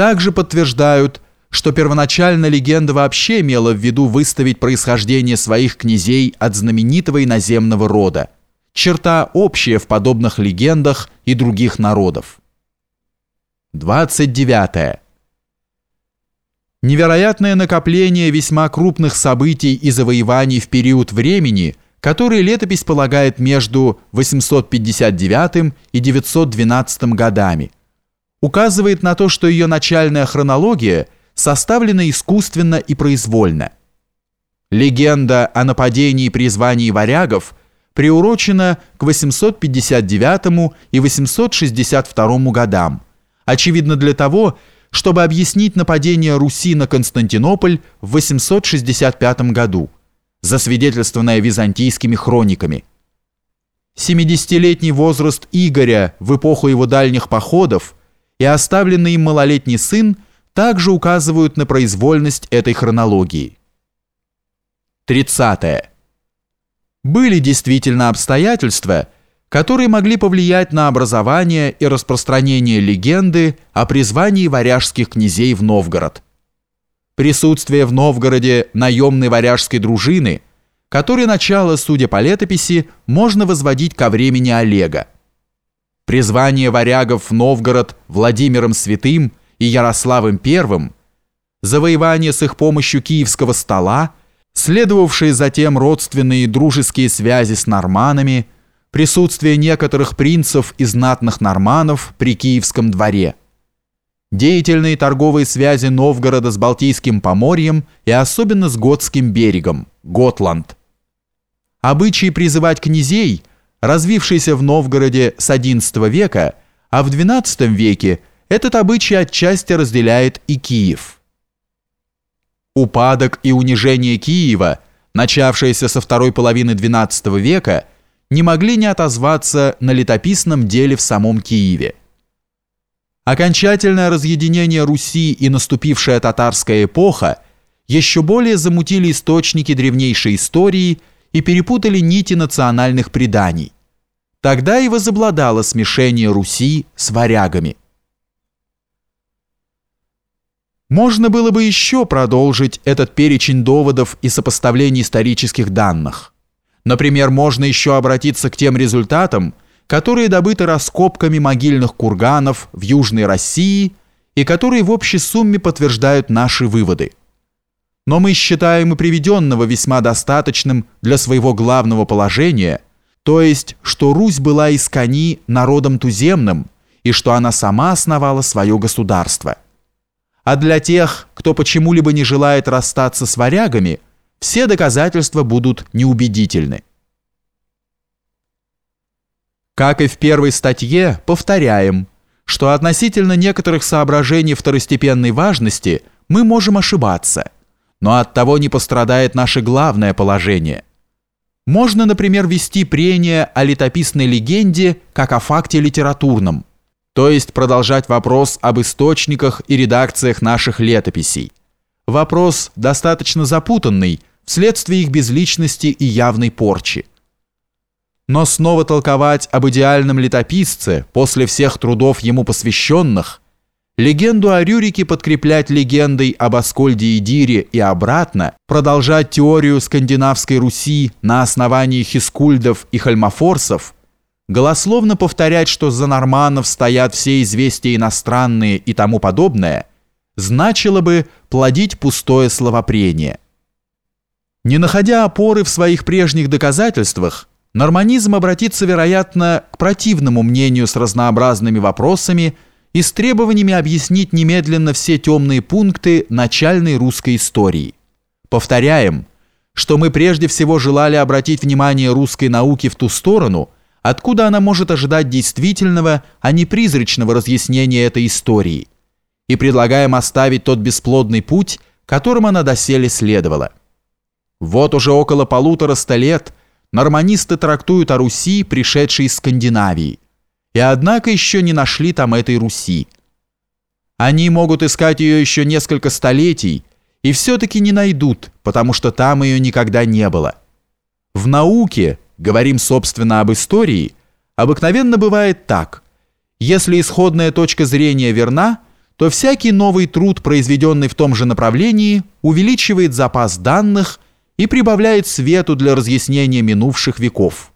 также подтверждают, что первоначально легенда вообще имела в виду выставить происхождение своих князей от знаменитого иноземного рода, черта общая в подобных легендах и других народов. 29. Невероятное накопление весьма крупных событий и завоеваний в период времени, который летопись полагает между 859 и 912 годами, указывает на то, что ее начальная хронология составлена искусственно и произвольно. Легенда о нападении и призвании варягов приурочена к 859 и 862 годам, очевидно для того, чтобы объяснить нападение Руси на Константинополь в 865 году, засвидетельствованное византийскими хрониками. 70-летний возраст Игоря в эпоху его дальних походов и оставленный им малолетний сын также указывают на произвольность этой хронологии. 30. Были действительно обстоятельства, которые могли повлиять на образование и распространение легенды о призвании варяжских князей в Новгород. Присутствие в Новгороде наемной варяжской дружины, которой начало, судя по летописи, можно возводить ко времени Олега. Призвание варягов в Новгород Владимиром Святым и Ярославом I, завоевание с их помощью Киевского стола, следовавшие затем родственные дружеские связи с норманами – присутствие некоторых принцев и знатных норманов при Киевском дворе, деятельные торговые связи Новгорода с Балтийским поморьем и особенно с Готским берегом, Готланд. Обычай призывать князей, развившийся в Новгороде с XI века, а в XII веке этот обычай отчасти разделяет и Киев. Упадок и унижение Киева, начавшееся со второй половины XII века, не могли не отозваться на летописном деле в самом Киеве. Окончательное разъединение Руси и наступившая татарская эпоха еще более замутили источники древнейшей истории и перепутали нити национальных преданий. Тогда и возобладало смешение Руси с варягами. Можно было бы еще продолжить этот перечень доводов и сопоставлений исторических данных. Например, можно еще обратиться к тем результатам, которые добыты раскопками могильных курганов в Южной России и которые в общей сумме подтверждают наши выводы. Но мы считаем и приведенного весьма достаточным для своего главного положения, то есть, что Русь была из кони народом туземным и что она сама основала свое государство. А для тех, кто почему-либо не желает расстаться с варягами – все доказательства будут неубедительны. Как и в первой статье, повторяем, что относительно некоторых соображений второстепенной важности мы можем ошибаться, но от того не пострадает наше главное положение. Можно, например, вести прения о летописной легенде как о факте литературном, то есть продолжать вопрос об источниках и редакциях наших летописей. Вопрос достаточно запутанный, вследствие их безличности и явной порчи. Но снова толковать об идеальном летописце после всех трудов ему посвященных, легенду о Рюрике подкреплять легендой об Аскольде и Дире и обратно, продолжать теорию скандинавской Руси на основании хискульдов и хальмафорсов, голословно повторять, что за норманов стоят все известия иностранные и тому подобное, значило бы плодить пустое словопрение. Не находя опоры в своих прежних доказательствах, норманизм обратится, вероятно, к противному мнению с разнообразными вопросами и с требованиями объяснить немедленно все темные пункты начальной русской истории. Повторяем, что мы прежде всего желали обратить внимание русской науки в ту сторону, откуда она может ожидать действительного, а не призрачного разъяснения этой истории, и предлагаем оставить тот бесплодный путь, которым она доселе следовала. Вот уже около полутора ста лет норманисты трактуют о Руси, пришедшей из Скандинавии, и однако еще не нашли там этой Руси. Они могут искать ее еще несколько столетий, и все-таки не найдут, потому что там ее никогда не было. В науке, говорим собственно об истории, обыкновенно бывает так. Если исходная точка зрения верна, то всякий новый труд, произведенный в том же направлении, увеличивает запас данных и прибавляет свету для разъяснения минувших веков.